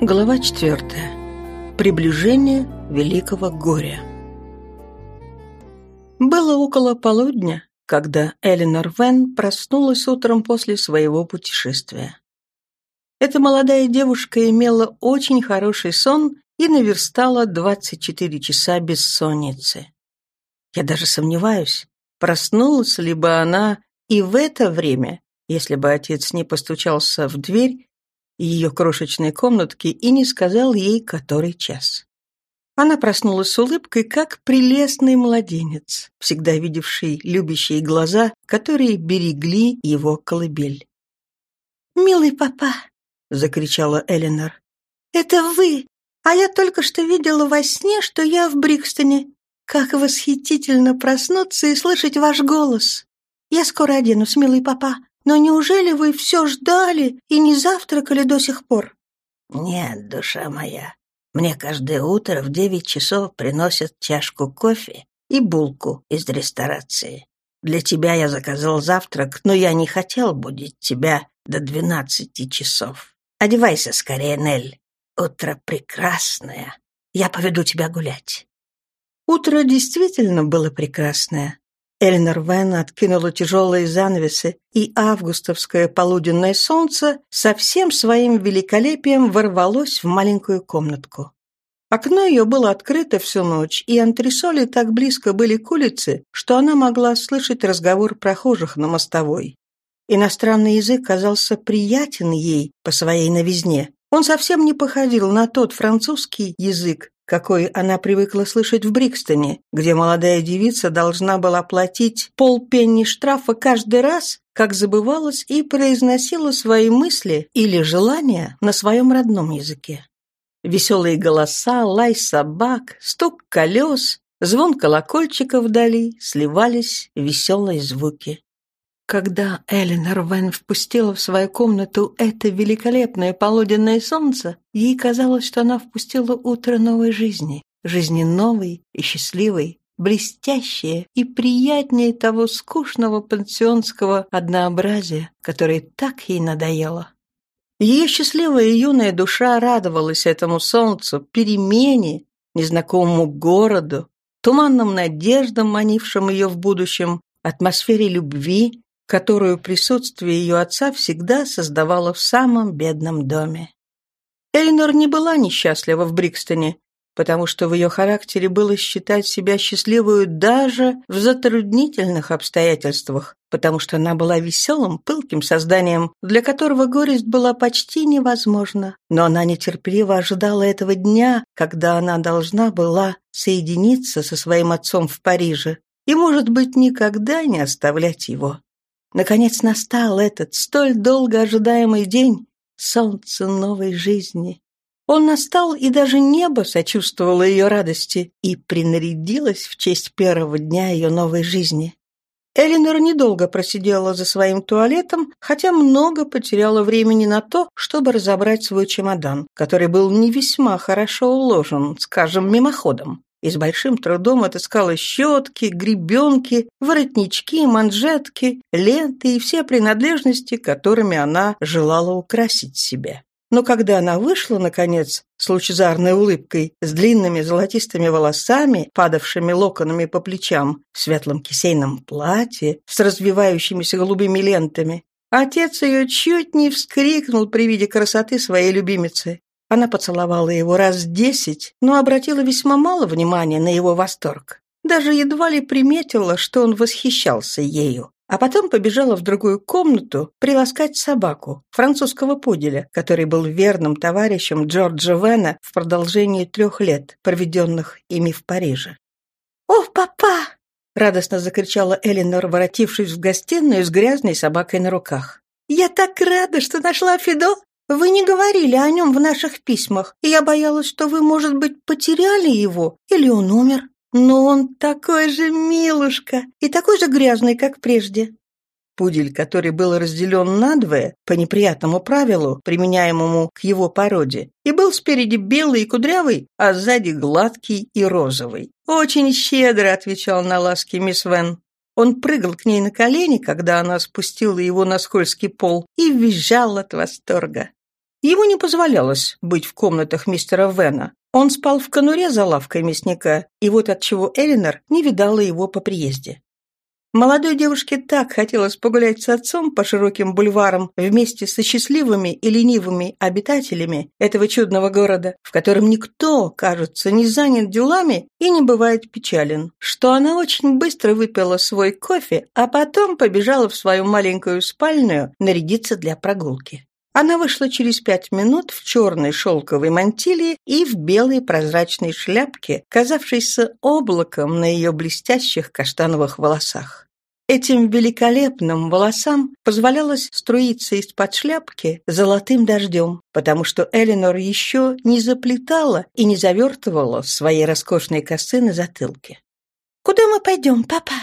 Глава четвертая. Приближение великого горя. Было около полудня, когда Эленор Вен проснулась утром после своего путешествия. Эта молодая девушка имела очень хороший сон и наверстала 24 часа бессонницы. Я даже сомневаюсь, проснулась ли бы она и в это время, если бы отец не постучался в дверь ее крошечной комнатки и не сказал ей, который час. Она проснулась с улыбкой, как прелестный младенец, всегда видевший любящие глаза, которые берегли его колыбель. «Милый папа!» — закричала Эленор. «Это вы! А я только что видела во сне, что я в Брикстоне. Как восхитительно проснуться и слышать ваш голос! Я скоро оденусь, милый папа. Но неужели вы все ждали и не завтракали до сих пор?» «Нет, душа моя. Мне каждое утро в девять часов приносят чашку кофе и булку из ресторации. Для тебя я заказал завтрак, но я не хотел будить тебя до двенадцати часов. Одевайся скорее, Нель. Утро прекрасное. Я поведу тебя гулять». Утро действительно было прекрасное. Эльнер Вен откинула тяжелые занавесы, и августовское полуденное солнце со всем своим великолепием ворвалось в маленькую комнатку. Окно ее было открыто всю ночь, и антресоли так близко были к улице, что она могла слышать разговор прохожих на мостовой. Иностранный язык казался приятен ей по своей новизне. Он совсем не походил на тот французский язык, какой она привыкла слышать в Брикстоне, где молодая девица должна была платить полпенни штрафа каждый раз, как забывалась и произносила свои мысли или желания на своем родном языке. Веселые голоса, лай собак, стук колес, звон колокольчика вдали сливались в веселые звуки. Когда Эленор Вен впустила в свою комнату это великолепное полуденное солнце, ей казалось, что она впустила утро новой жизни, жизни новой и счастливой, блестящее и приятнее того скучного пансионского однообразия, которое так ей надоело. Ее счастливая юная душа радовалась этому солнцу, перемене, незнакомому городу, туманным надеждам, манившим ее в будущем, атмосфере любви, которую присутствие ее отца всегда создавало в самом бедном доме. Эльнор не была несчастлива в Брикстоне, потому что в ее характере было считать себя счастливой даже в затруднительных обстоятельствах, потому что она была веселым, пылким созданием, для которого горесть была почти невозможна. Но она нетерпеливо ожидала этого дня, когда она должна была соединиться со своим отцом в Париже и, может быть, никогда не оставлять его. Наконец настал этот столь долго ожидаемый день, солнце новой жизни. Он настал, и даже небо сочувствовало ее радости и принарядилось в честь первого дня ее новой жизни. Элинор недолго просидела за своим туалетом, хотя много потеряла времени на то, чтобы разобрать свой чемодан, который был не весьма хорошо уложен, скажем, мимоходом и с большим трудом отыскала щетки, гребенки, воротнички, манжетки, ленты и все принадлежности, которыми она желала украсить себя. Но когда она вышла, наконец, с лучезарной улыбкой, с длинными золотистыми волосами, падавшими локонами по плечам, в светлом кисейном платье, с развивающимися голубыми лентами, отец ее чуть не вскрикнул при виде красоты своей любимицы. Она поцеловала его раз десять, но обратила весьма мало внимания на его восторг. Даже едва ли приметила, что он восхищался ею. А потом побежала в другую комнату приласкать собаку, французского пуделя, который был верным товарищем Джорджа Вена в продолжении трех лет, проведенных ими в Париже. «О, папа!» — радостно закричала Элинор, воротившись в гостиную с грязной собакой на руках. «Я так рада, что нашла Фидо! Вы не говорили о нем в наших письмах, и я боялась, что вы, может быть, потеряли его, или он умер. Но он такой же милушка и такой же грязный, как прежде». Пудель, который был разделен надвое по неприятному правилу, применяемому к его породе, и был спереди белый и кудрявый, а сзади гладкий и розовый. Очень щедро отвечал на ласки мисс Вен. Он прыгал к ней на колени, когда она спустила его на скользкий пол, и визжал от восторга. Ему не позволялось быть в комнатах мистера Вена. Он спал в конуре за лавкой мясника, и вот отчего Элинор не видала его по приезде. Молодой девушке так хотелось погулять с отцом по широким бульварам вместе со счастливыми и ленивыми обитателями этого чудного города, в котором никто, кажется, не занят делами и не бывает печален, что она очень быстро выпила свой кофе, а потом побежала в свою маленькую спальню нарядиться для прогулки. Она вышла через пять минут в черной шелковой мантилии и в белой прозрачной шляпке, казавшейся облаком на ее блестящих каштановых волосах. Этим великолепным волосам позволялось струиться из-под шляпки золотым дождем, потому что Эленор еще не заплетала и не завертывала свои роскошные косы на затылке. «Куда мы пойдем, папа?»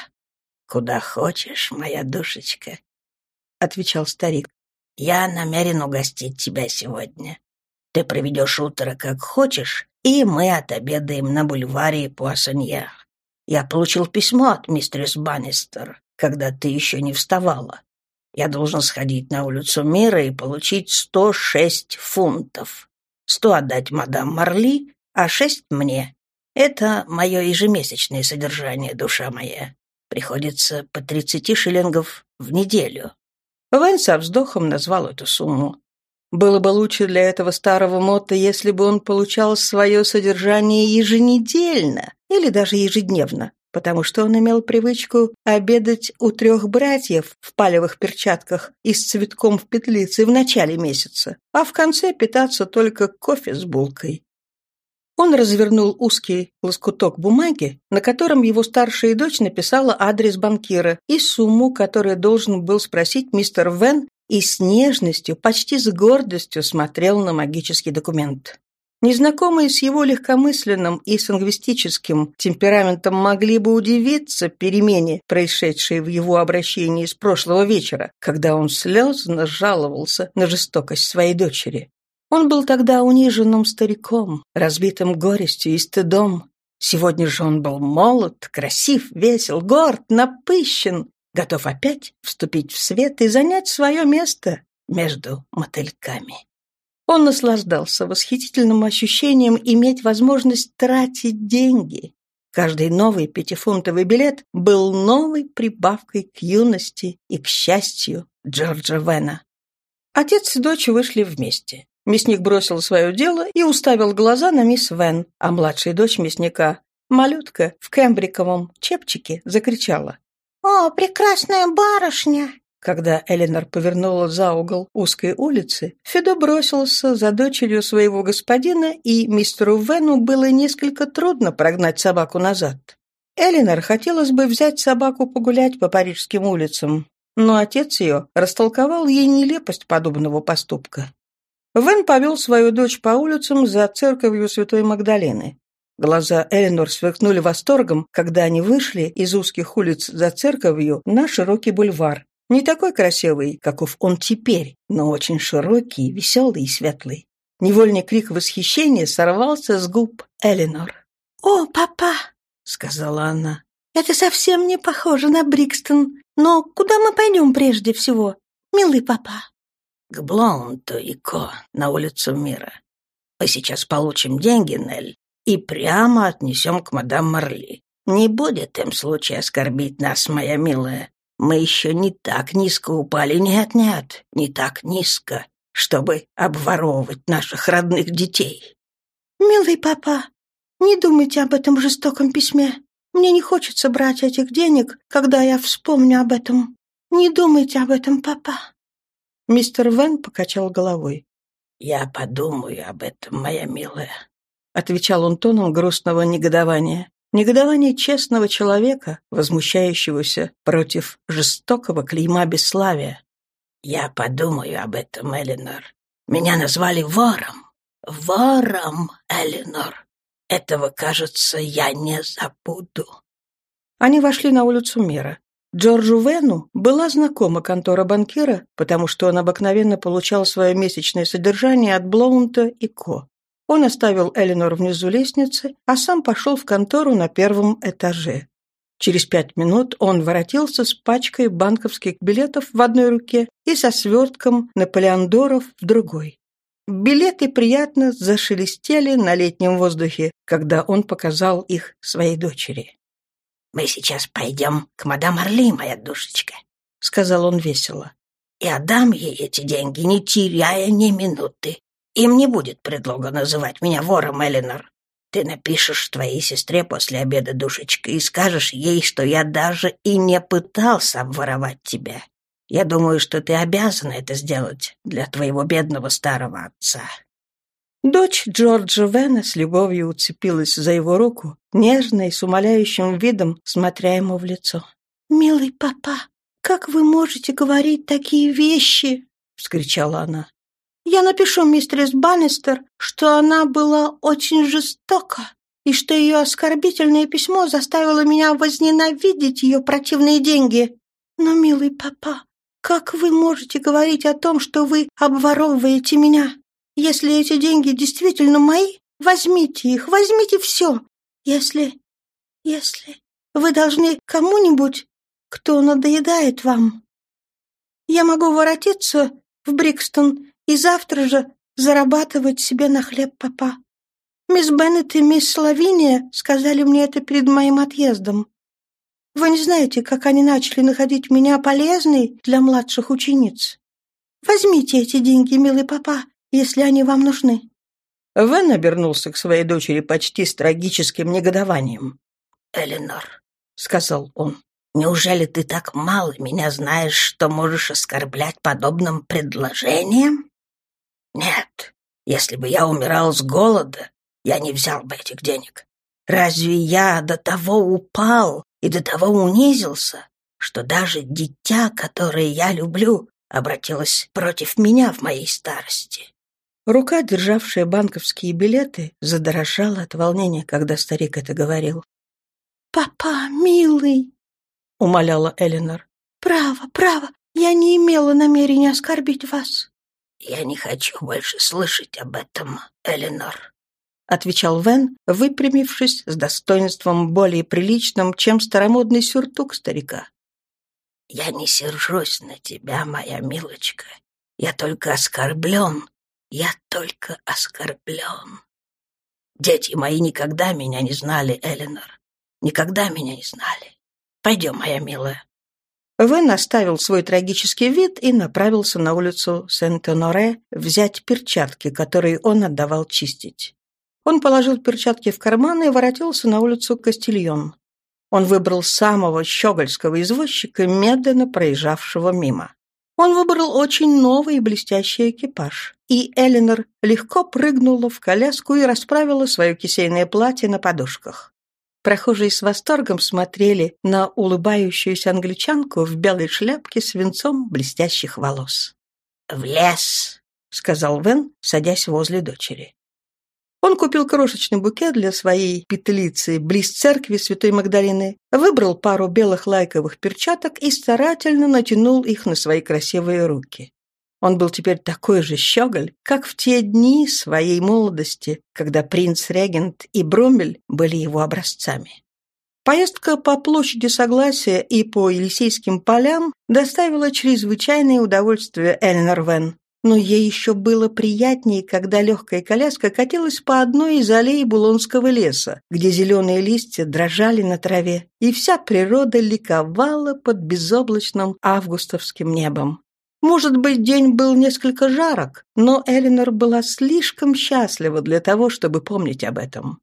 «Куда хочешь, моя душечка», — отвечал старик. Я намерен угостить тебя сегодня. Ты проведешь утро как хочешь, и мы отобедаем на бульваре Пуассоньер. Я получил письмо от мистерис Баннистер, когда ты еще не вставала. Я должен сходить на улицу Мира и получить сто шесть фунтов. Сто отдать мадам Марли, а шесть мне. Это мое ежемесячное содержание, душа моя. Приходится по тридцати шиллингов в неделю. Вань со вздохом назвал эту сумму. Было бы лучше для этого старого Мотта, если бы он получал свое содержание еженедельно или даже ежедневно, потому что он имел привычку обедать у трех братьев в палевых перчатках и с цветком в петлице в начале месяца, а в конце питаться только кофе с булкой. Он развернул узкий лоскуток бумаги, на котором его старшая дочь написала адрес банкира и сумму, которую должен был спросить мистер Вен, и с нежностью, почти с гордостью смотрел на магический документ. Незнакомые с его легкомысленным и сангвистическим темпераментом могли бы удивиться перемене, происшедшей в его обращении с прошлого вечера, когда он слезно жаловался на жестокость своей дочери. Он был тогда униженным стариком, разбитым горестью и стыдом. Сегодня же он был молод, красив, весел, горд, напыщен, готов опять вступить в свет и занять свое место между мотыльками. Он наслаждался восхитительным ощущением иметь возможность тратить деньги. Каждый новый пятифунтовый билет был новой прибавкой к юности и к счастью Джорджа Вена. Отец и дочь вышли вместе. Мясник бросил свое дело и уставил глаза на мисс Вен, а младшая дочь мясника, малютка в кембриковом чепчике, закричала. «О, прекрасная барышня!» Когда Эленор повернула за угол узкой улицы, Федо бросился за дочерью своего господина, и мистеру Вену было несколько трудно прогнать собаку назад. Эленор хотелось бы взять собаку погулять по парижским улицам, но отец ее растолковал ей нелепость подобного поступка. Вен повел свою дочь по улицам за церковью Святой Магдалены. Глаза Эленор сверкнули восторгом, когда они вышли из узких улиц за церковью на широкий бульвар. Не такой красивый, каков он теперь, но очень широкий, веселый и светлый. Невольный крик восхищения сорвался с губ Эленор. «О, папа!» — сказала она. «Это совсем не похоже на Брикстон. Но куда мы пойдем прежде всего, милый папа?» К Блоунту и Ко на улицу Мира. Мы сейчас получим деньги, Нель, и прямо отнесем к мадам Марли. Не будет им случая оскорбить нас, моя милая. Мы еще не так низко упали, нет-нет, не так низко, чтобы обворовывать наших родных детей. Милый папа, не думайте об этом жестоком письме. Мне не хочется брать этих денег, когда я вспомню об этом. Не думайте об этом, папа. Мистер Вен покачал головой. «Я подумаю об этом, моя милая», — отвечал он тоном грустного негодования. Негодование честного человека, возмущающегося против жестокого клейма бесславия. «Я подумаю об этом, Эленор. Меня назвали вором. Вором, Эленор. Этого, кажется, я не забуду». Они вошли на улицу Мира. Джорджу Вену была знакома контора банкира, потому что он обыкновенно получал свое месячное содержание от Блоунта и Ко. Он оставил Эленор внизу лестницы, а сам пошел в контору на первом этаже. Через пять минут он воротился с пачкой банковских билетов в одной руке и со свертком наполеондоров в другой. Билеты приятно зашелестели на летнем воздухе, когда он показал их своей дочери. «Мы сейчас пойдем к мадам Орли, моя душечка», — сказал он весело. «И отдам ей эти деньги, не теряя ни минуты. Им не будет предлога называть меня вором, Эленор. Ты напишешь твоей сестре после обеда, душечка, и скажешь ей, что я даже и не пытался обворовать тебя. Я думаю, что ты обязана это сделать для твоего бедного старого отца». Дочь Джорджа Вена с любовью уцепилась за его руку, нежно и с умоляющим видом смотря ему в лицо. «Милый папа, как вы можете говорить такие вещи?» — вскричала она. «Я напишу мистерис Баннистер, что она была очень жестока и что ее оскорбительное письмо заставило меня возненавидеть ее противные деньги. Но, милый папа, как вы можете говорить о том, что вы обворовываете меня? Если эти деньги действительно мои, возьмите их, возьмите все. Если... если... Вы должны кому-нибудь, кто надоедает вам. Я могу воротиться в Брикстон и завтра же зарабатывать себе на хлеб папа. Мисс Беннет и мисс Лавиния сказали мне это перед моим отъездом. Вы не знаете, как они начали находить меня полезной для младших учениц. Возьмите эти деньги, милый папа, если они вам нужны». Вен обернулся к своей дочери почти с трагическим негодованием. «Эленор», — сказал он, — «неужели ты так мало меня знаешь, что можешь оскорблять подобным предложением?» «Нет, если бы я умирал с голода, я не взял бы этих денег. Разве я до того упал, и до того унизился, что даже дитя, которое я люблю, обратилось против меня в моей старости. Рука, державшая банковские билеты, задрожала от волнения, когда старик это говорил. «Папа, милый!» — умоляла Эленор. «Право, право, я не имела намерения оскорбить вас». «Я не хочу больше слышать об этом, Эленор», — отвечал Вен, выпрямившись с достоинством более приличным, чем старомодный сюртук старика. «Я не сержусь на тебя, моя милочка. Я только оскорблен. Я только оскорблен. Дети мои никогда меня не знали, Эленор. Никогда меня не знали. Пойдем, моя милая». Вен оставил свой трагический вид и направился на улицу Сент-Оноре взять перчатки, которые он отдавал чистить. Он положил перчатки в карман и воротился на улицу Кастильон. Он выбрал самого щегольского извозчика, медленно проезжавшего мимо. Он выбрал очень новый и блестящий экипаж, и Эленор легко прыгнула в коляску и расправила свое кисейное платье на подушках. Прохожие с восторгом смотрели на улыбающуюся англичанку в белой шляпке с венцом блестящих волос. «В лес!» — сказал Вен, садясь возле дочери. Он купил крошечный букет для своей петлицы близ церкви Святой Магдалины, выбрал пару белых лайковых перчаток и старательно натянул их на свои красивые руки. Он был теперь такой же щеголь, как в те дни своей молодости, когда принц-регент и Бромель были его образцами. Поездка по площади Согласия и по Елисейским полям доставила чрезвычайное удовольствие Эленор Вен но ей еще было приятнее, когда легкая коляска катилась по одной из аллей Булонского леса, где зеленые листья дрожали на траве, и вся природа ликовала под безоблачным августовским небом. Может быть, день был несколько жарок, но Эленор была слишком счастлива для того, чтобы помнить об этом.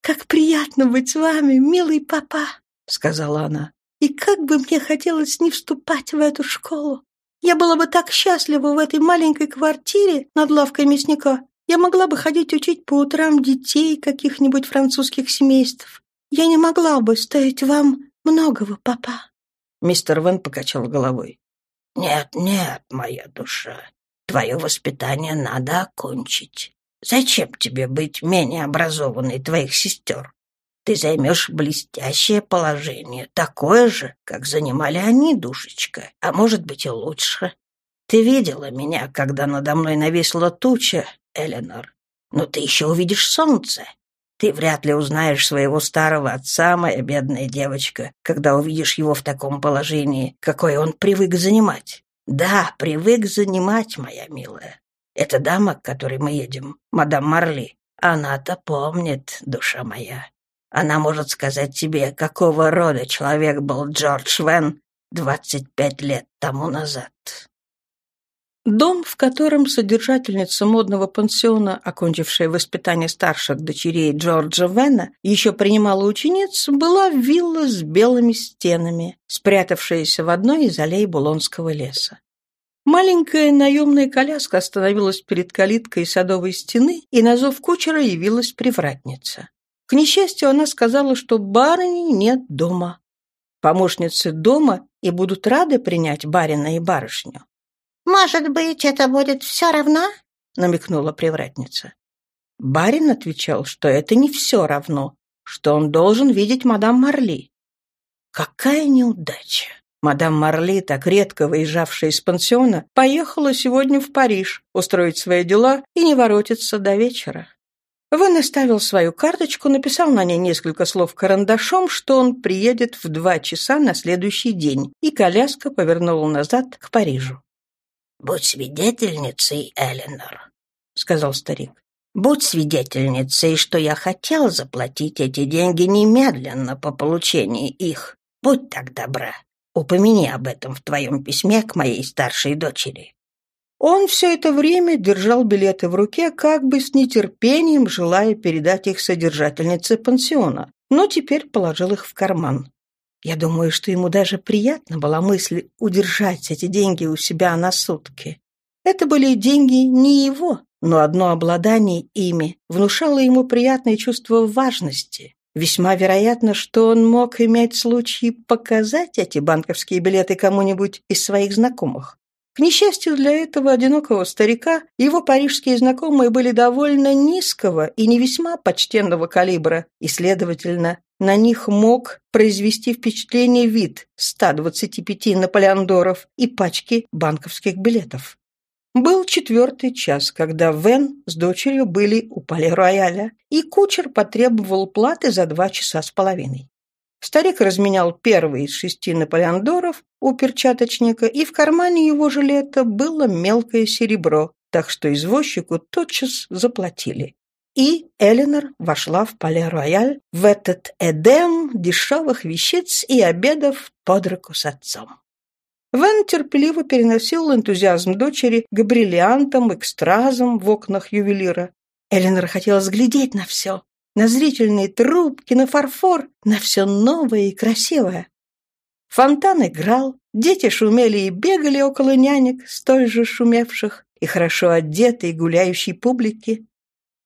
«Как приятно быть с вами, милый папа!» — сказала она. «И как бы мне хотелось не вступать в эту школу! Я была бы так счастлива в этой маленькой квартире над лавкой мясника. Я могла бы ходить учить по утрам детей каких-нибудь французских семейств. Я не могла бы стоить вам многого, папа». Мистер Вен покачал головой. «Нет, нет, моя душа, твое воспитание надо окончить. Зачем тебе быть менее образованной твоих сестер? ты займешь блестящее положение, такое же, как занимали они, душечка, а может быть и лучше. Ты видела меня, когда надо мной нависла туча, Эленор, но ты еще увидишь солнце. Ты вряд ли узнаешь своего старого отца, моя бедная девочка, когда увидишь его в таком положении, какое он привык занимать. Да, привык занимать, моя милая. Эта дама, к которой мы едем, мадам Марли, она-то помнит, душа моя. Она может сказать тебе, какого рода человек был Джордж Вен двадцать пять лет тому назад. Дом, в котором содержательница модного пансиона, окончившая воспитание старших дочерей Джорджа Вена, еще принимала учениц, была вилла с белыми стенами, спрятавшаяся в одной из аллей Булонского леса. Маленькая наемная коляска остановилась перед калиткой садовой стены, и на зов кучера явилась привратница. К несчастью, она сказала, что барыни нет дома. Помощницы дома и будут рады принять барина и барышню. «Может быть, это будет все равно?» — намекнула привратница. Барин отвечал, что это не все равно, что он должен видеть мадам Марли. Какая неудача! Мадам Марли, так редко выезжавшая из пансиона, поехала сегодня в Париж устроить свои дела и не воротится до вечера. Вэн оставил свою карточку, написал на ней несколько слов карандашом, что он приедет в два часа на следующий день, и коляска повернула назад к Парижу. «Будь свидетельницей, Эленор», — сказал старик. «Будь свидетельницей, что я хотел заплатить эти деньги немедленно по получении их. Будь так добра. Упомяни об этом в твоем письме к моей старшей дочери». Он все это время держал билеты в руке, как бы с нетерпением желая передать их содержательнице пансиона, но теперь положил их в карман. Я думаю, что ему даже приятно была мысль удержать эти деньги у себя на сутки. Это были деньги не его, но одно обладание ими внушало ему приятное чувство важности. Весьма вероятно, что он мог иметь случай показать эти банковские билеты кому-нибудь из своих знакомых. К несчастью для этого одинокого старика, его парижские знакомые были довольно низкого и не весьма почтенного калибра, и, следовательно, на них мог произвести впечатление вид 125 наполеондоров и пачки банковских билетов. Был четвертый час, когда Вен с дочерью были у Пале-Рояля, и кучер потребовал платы за два часа с половиной. Старик разменял первый из шести наполеондоров у перчаточника, и в кармане его жилета было мелкое серебро, так что извозчику тотчас заплатили и Эленор вошла в Пале-Рояль в этот эдем дешевых вещиц и обедов под руку с отцом. Вен терпеливо переносил энтузиазм дочери к бриллиантам и к стразам в окнах ювелира. Эленор хотела взглядеть на все, на зрительные трубки, на фарфор, на все новое и красивое. Фонтан играл, дети шумели и бегали около нянек, столь же шумевших и хорошо одетой гуляющей публики.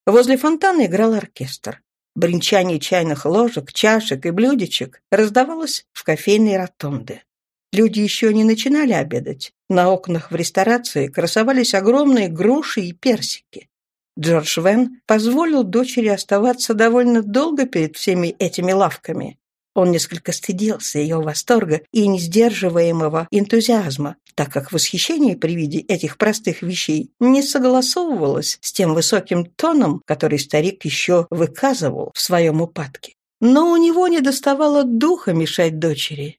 Возле фонтана играл оркестр. Бринчание чайных ложек, чашек и блюдечек раздавалось в кофейной ротонде. Люди еще не начинали обедать. На окнах в ресторации красовались огромные груши и персики. Джордж Вен позволил дочери оставаться довольно долго перед всеми этими лавками. Он несколько стыдился ее восторга и несдерживаемого энтузиазма, так как восхищение при виде этих простых вещей не согласовывалось с тем высоким тоном, который старик еще выказывал в своем упадке. Но у него не доставало духа мешать дочери.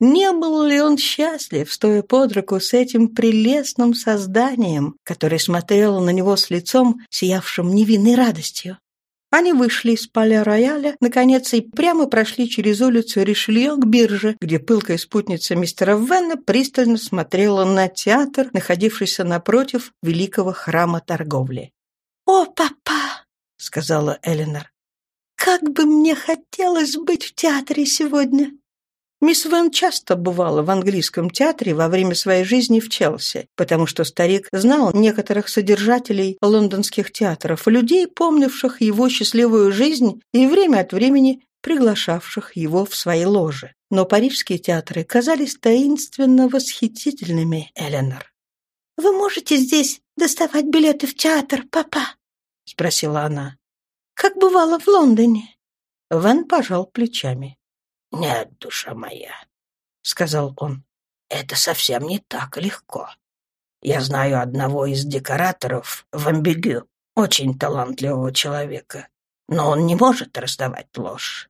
Не был ли он счастлив, стоя под руку с этим прелестным созданием, которое смотрело на него с лицом, сиявшим невинной радостью? Они вышли из поля рояля, наконец, и прямо прошли через улицу Ришелье к бирже, где пылкая спутница мистера Венна пристально смотрела на театр, находившийся напротив великого храма торговли. «О, папа!» — сказала Эленор. «Как бы мне хотелось быть в театре сегодня!» Мисс Вен часто бывала в английском театре во время своей жизни в Челси, потому что старик знал некоторых содержателей лондонских театров, людей, помнивших его счастливую жизнь и время от времени приглашавших его в свои ложи. Но парижские театры казались таинственно восхитительными, Эленор. «Вы можете здесь доставать билеты в театр, папа?» — спросила она. «Как бывало в Лондоне?» Вен пожал плечами. «Нет, душа моя», — сказал он, — «это совсем не так легко. Я знаю одного из декораторов в Амбигю, очень талантливого человека, но он не может раздавать ложь.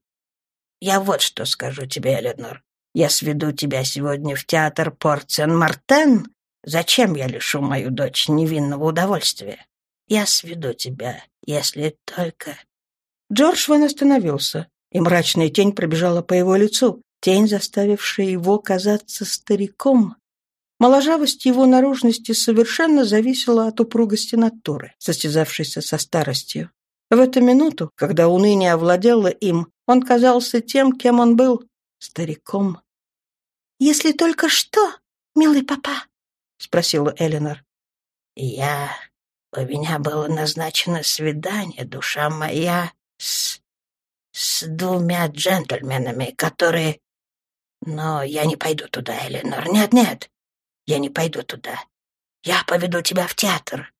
Я вот что скажу тебе, Эленор. Я сведу тебя сегодня в театр Порт Сен-Мартен, Зачем я лишу мою дочь невинного удовольствия? Я сведу тебя, если только...» Джордж Ван остановился, и мрачная тень пробежала по его лицу, тень, заставившая его казаться стариком. Моложавость его наружности совершенно зависела от упругости натуры, состязавшейся со старостью. В эту минуту, когда уныние овладело им, он казался тем, кем он был — стариком. «Если только что, милый папа?» — спросила Эленор. «Я... У меня было назначено свидание, душа моя, с... с двумя джентльменами, которые... Но я не пойду туда, Эленор. Нет-нет, я не пойду туда. Я поведу тебя в театр.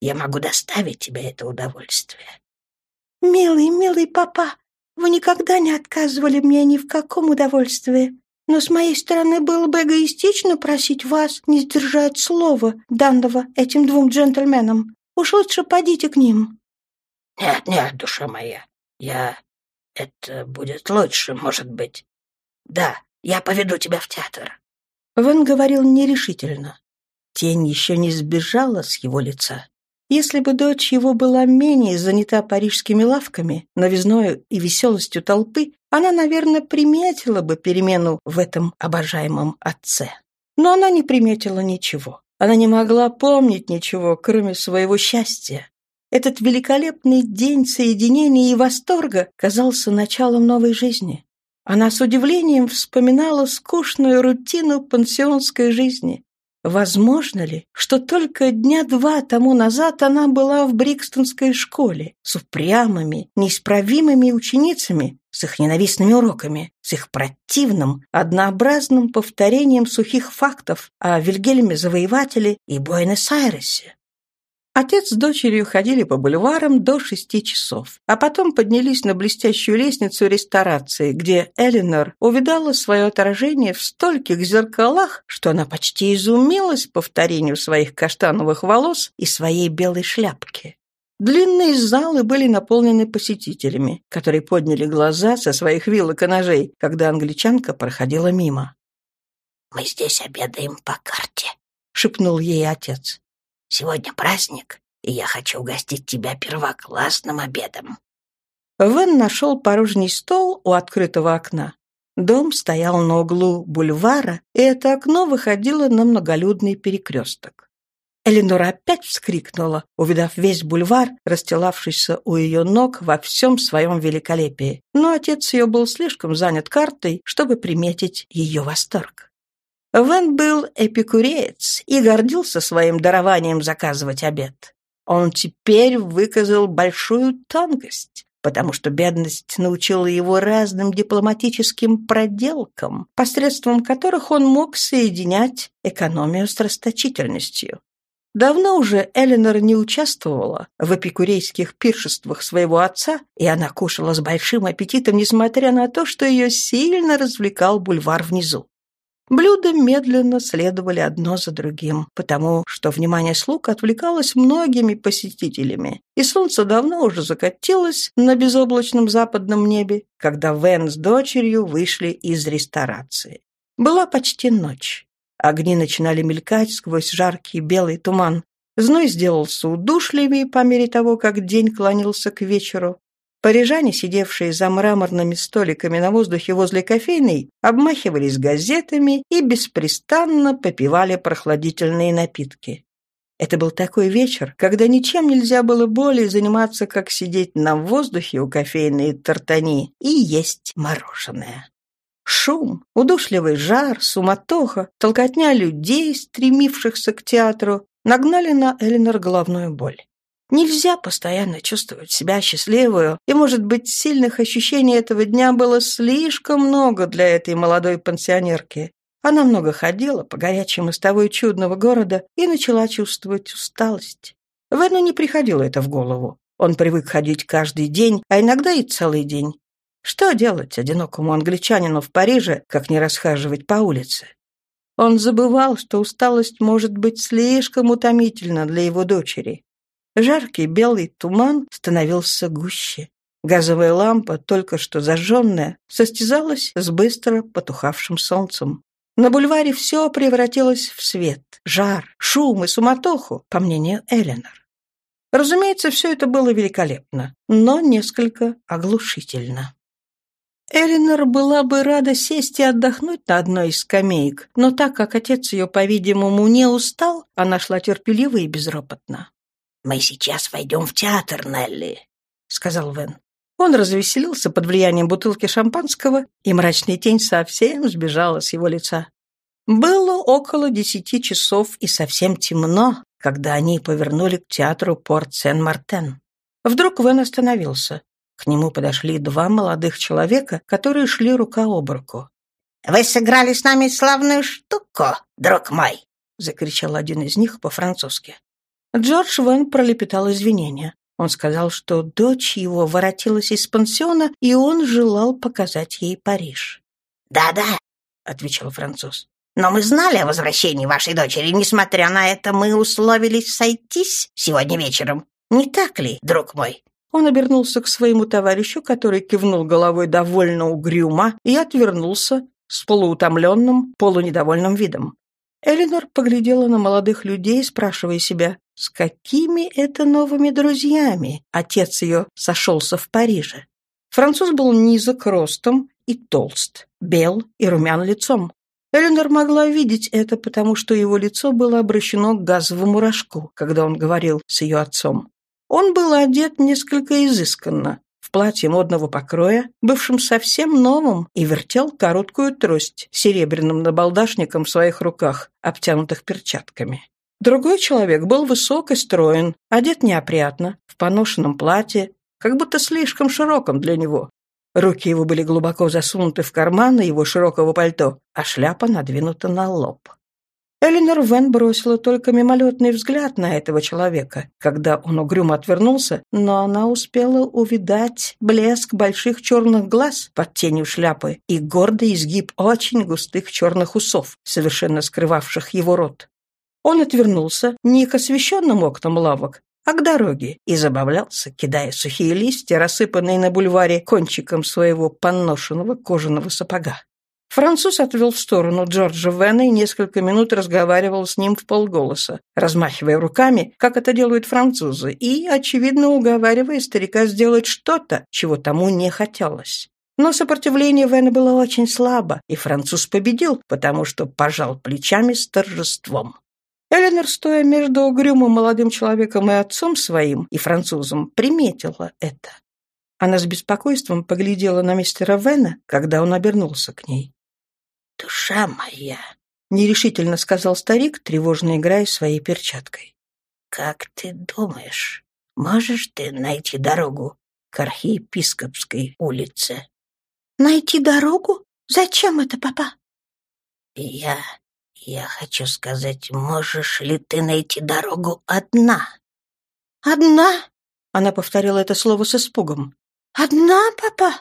Я могу доставить тебе это удовольствие. «Милый, милый папа, вы никогда не отказывали мне ни в каком удовольствии, но с моей стороны было бы эгоистично просить вас не сдержать слова, данного этим двум джентльменам. Уж лучше подите к ним». «Нет, нет, душа моя, я... Это будет лучше, может быть. Да, я поведу тебя в театр». Ван говорил нерешительно. Тень еще не сбежала с его лица. Если бы дочь его была менее занята парижскими лавками, новизною и веселостью толпы, она, наверное, приметила бы перемену в этом обожаемом отце. Но она не приметила ничего. Она не могла помнить ничего, кроме своего счастья. Этот великолепный день соединения и восторга казался началом новой жизни. Она с удивлением вспоминала скучную рутину пансионской жизни, Возможно ли, что только дня два тому назад она была в Брикстонской школе с упрямыми, неисправимыми ученицами, с их ненавистными уроками, с их противным, однообразным повторением сухих фактов о Вильгельме Завоевателе и Буэнос-Айресе? Отец с дочерью ходили по бульварам до шести часов, а потом поднялись на блестящую лестницу ресторации, где Эленор увидала свое отражение в стольких зеркалах, что она почти изумилась повторению своих каштановых волос и своей белой шляпки. Длинные залы были наполнены посетителями, которые подняли глаза со своих вилок и ножей, когда англичанка проходила мимо. «Мы здесь обедаем по карте», — шепнул ей отец. Сегодня праздник, и я хочу угостить тебя первоклассным обедом». Вен нашел порожний стол у открытого окна. Дом стоял на углу бульвара, и это окно выходило на многолюдный перекресток. Эленор опять вскрикнула, увидав весь бульвар, расстилавшийся у ее ног во всем своем великолепии. Но отец ее был слишком занят картой, чтобы приметить ее восторг. Вен был эпикуреец и гордился своим дарованием заказывать обед. Он теперь выказал большую тонкость, потому что бедность научила его разным дипломатическим проделкам, посредством которых он мог соединять экономию с расточительностью. Давно уже Эленор не участвовала в эпикурейских пиршествах своего отца, и она кушала с большим аппетитом, несмотря на то, что ее сильно развлекал бульвар внизу. Блюда медленно следовали одно за другим, потому что внимание слуг отвлекалось многими посетителями, и солнце давно уже закатилось на безоблачном западном небе, когда Вен с дочерью вышли из ресторации. Была почти ночь. Огни начинали мелькать сквозь жаркий белый туман. Зной сделался удушливее по мере того, как день клонился к вечеру. Парижане, сидевшие за мраморными столиками на воздухе возле кофейной, обмахивались газетами и беспрестанно попивали прохладительные напитки. Это был такой вечер, когда ничем нельзя было более заниматься, как сидеть на воздухе у кофейной тартани и есть мороженое. Шум, удушливый жар, суматоха, толкотня людей, стремившихся к театру, нагнали на Эленор головную боль. Нельзя постоянно чувствовать себя счастливую, и, может быть, сильных ощущений этого дня было слишком много для этой молодой пансионерки. Она много ходила по горячей мостовой чудного города и начала чувствовать усталость. Вену не приходило это в голову. Он привык ходить каждый день, а иногда и целый день. Что делать одинокому англичанину в Париже, как не расхаживать по улице? Он забывал, что усталость может быть слишком утомительна для его дочери. Жаркий белый туман становился гуще. Газовая лампа, только что зажженная, состязалась с быстро потухавшим солнцем. На бульваре все превратилось в свет, жар, шум и суматоху, по мнению Эленор. Разумеется, все это было великолепно, но несколько оглушительно. Эленор была бы рада сесть и отдохнуть на одной из скамеек, но так как отец ее, по-видимому, не устал, она шла терпеливо и безропотно. «Мы сейчас войдем в театр, Нелли», — сказал Вен. Он развеселился под влиянием бутылки шампанского, и мрачная тень совсем сбежала с его лица. Было около десяти часов и совсем темно, когда они повернули к театру Порт-Сен-Мартен. Вдруг Вен остановился. К нему подошли два молодых человека, которые шли рука об руку. «Вы сыграли с нами славную штуку, друг мой!» — закричал один из них по-французски. Джордж Вен пролепетал извинения. Он сказал, что дочь его воротилась из пансиона, и он желал показать ей Париж. «Да-да», — отвечал француз. «Но мы знали о возвращении вашей дочери. Несмотря на это, мы условились сойтись сегодня вечером. Не так ли, друг мой?» Он обернулся к своему товарищу, который кивнул головой довольно угрюмо и отвернулся с полуутомленным, полунедовольным видом. Эленор поглядела на молодых людей, спрашивая себя, с какими это новыми друзьями отец ее сошелся в Париже. Француз был низок ростом и толст, бел и румян лицом. Эленор могла видеть это, потому что его лицо было обращено к газовому рожку, когда он говорил с ее отцом. Он был одет несколько изысканно, в платье модного покроя, бывшем совсем новым, и вертел короткую трость серебряным набалдашником в своих руках, обтянутых перчатками. Другой человек был высок и строен, одет неопрятно, в поношенном платье, как будто слишком широком для него. Руки его были глубоко засунуты в карманы его широкого пальто, а шляпа надвинута на лоб. Эленор Вен бросила только мимолетный взгляд на этого человека, когда он угрюмо отвернулся, но она успела увидать блеск больших черных глаз под тенью шляпы и гордый изгиб очень густых черных усов, совершенно скрывавших его рот. Он отвернулся не к освещенным окнам лавок, а к дороге и забавлялся, кидая сухие листья, рассыпанные на бульваре кончиком своего поношенного кожаного сапога. Француз отвел в сторону Джорджа Вена и несколько минут разговаривал с ним в полголоса, размахивая руками, как это делают французы, и, очевидно, уговаривая старика сделать что-то, чего тому не хотелось. Но сопротивление Вена было очень слабо, и француз победил, потому что пожал плечами с торжеством. Эленор, стоя между угрюмым молодым человеком и отцом своим, и французом, приметила это. Она с беспокойством поглядела на мистера Вена, когда он обернулся к ней. «Душа моя!» — нерешительно сказал старик, тревожно играя своей перчаткой. «Как ты думаешь, можешь ты найти дорогу к архиепископской улице?» «Найти дорогу? Зачем это, папа?» «Я «Я хочу сказать, можешь ли ты найти дорогу одна?» «Одна?» Она повторила это слово с испугом. «Одна, папа?»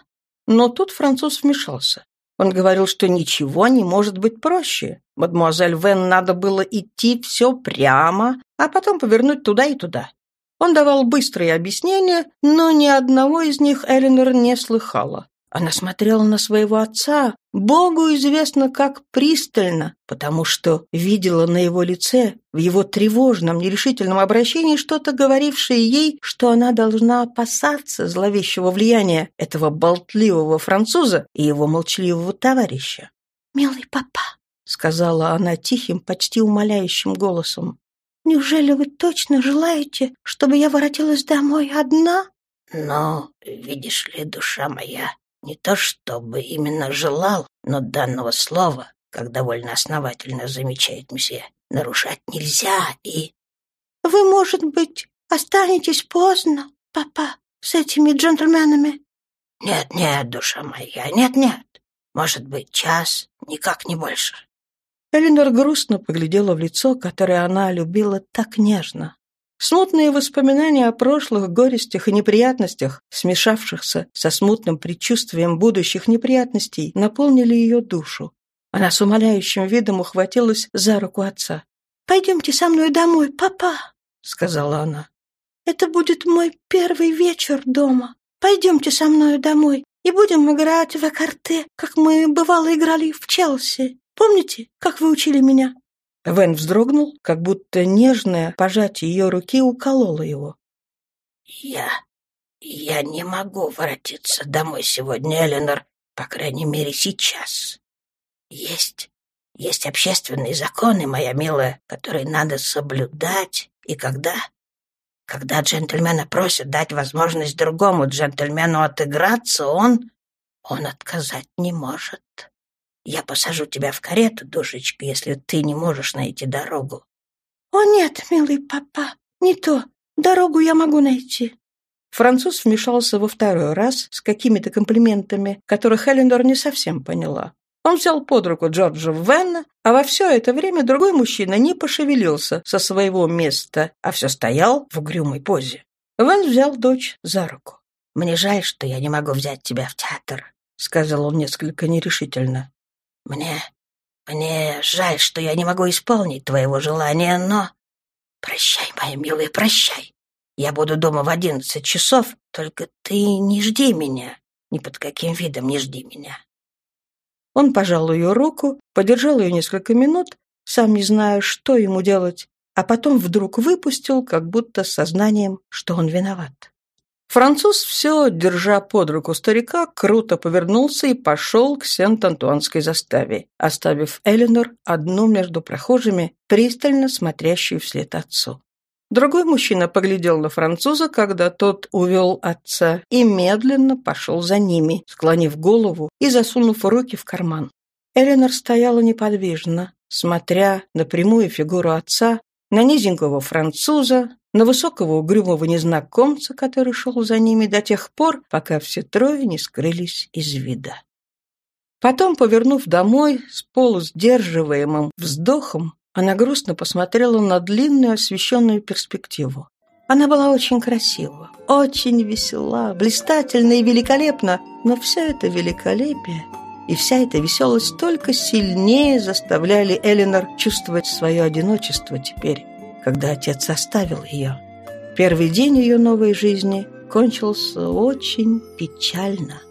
Но тут француз вмешался. Он говорил, что ничего не может быть проще. Мадемуазель Вен надо было идти все прямо, а потом повернуть туда и туда. Он давал быстрые объяснения, но ни одного из них Эленор не слыхала. Она смотрела на своего отца, Богу известно, как пристально, потому что видела на его лице, в его тревожном, нерешительном обращении что-то, говорившее ей, что она должна опасаться зловещего влияния этого болтливого француза и его молчаливого товарища. «Милый папа», — сказала она тихим, почти умоляющим голосом, «неужели вы точно желаете, чтобы я воротилась домой одна?» «Но, видишь ли, душа моя, не то чтобы именно желал, но данного слова, как довольно основательно замечает месье, нарушать нельзя и... «Вы, может быть, останетесь поздно, папа, с этими джентльменами?» «Нет-нет, душа моя, нет-нет. Может быть, час, никак не больше». Эленор грустно поглядела в лицо, которое она любила так нежно. Смутные воспоминания о прошлых горестях и неприятностях, смешавшихся со смутным предчувствием будущих неприятностей, наполнили ее душу. Она с умоляющим видом ухватилась за руку отца. «Пойдемте со мной домой, папа», — сказала она. «Это будет мой первый вечер дома. Пойдемте со мной домой и будем играть в карте, как мы бывало играли в Челси. Помните, как вы учили меня?» Вен вздрогнул, как будто нежное пожатие ее руки укололо его. «Я... я не могу воротиться домой сегодня, Эленор, по крайней мере, сейчас. Есть... есть общественные законы, моя милая, которые надо соблюдать, и когда... когда джентльмена просят дать возможность другому джентльмену отыграться, он... он отказать не может. Я посажу тебя в карету, душечка, если ты не можешь найти дорогу. О нет, милый папа, не то. Дорогу я могу найти. Француз вмешался во второй раз с какими-то комплиментами, которых Эленор не совсем поняла. Он взял под руку Джорджа Венна, а во все это время другой мужчина не пошевелился со своего места, а все стоял в угрюмой позе. Вен взял дочь за руку. «Мне жаль, что я не могу взять тебя в театр», — сказал он несколько нерешительно. «Мне... мне жаль, что я не могу исполнить твоего желания, но... Прощай, моя милая, прощай. Я буду дома в одиннадцать часов, только ты не жди меня. Ни под каким видом не жди меня». Он пожал ее руку, подержал ее несколько минут, сам не зная, что ему делать, а потом вдруг выпустил, как будто сознанием, что он виноват. Француз, все, держа под руку старика, круто повернулся и пошел к Сент-Антуанской заставе, оставив Эленор одну между прохожими, пристально смотрящую вслед отцу. Другой мужчина поглядел на француза, когда тот увел отца, и медленно пошел за ними, склонив голову и засунув руки в карман. Эленор стояла неподвижно, смотря на прямую фигуру отца, на низенького француза, на высокого угрюмого незнакомца, который шел за ними до тех пор, пока все трое не скрылись из вида. Потом, повернув домой с полусдерживаемым вздохом, она грустно посмотрела на длинную освещенную перспективу. Она была очень красива, очень весела, блистательна и великолепна, но все это великолепие и вся эта веселость только сильнее заставляли Эленор чувствовать свое одиночество теперь, когда отец оставил ее. Первый день ее новой жизни кончился очень печально –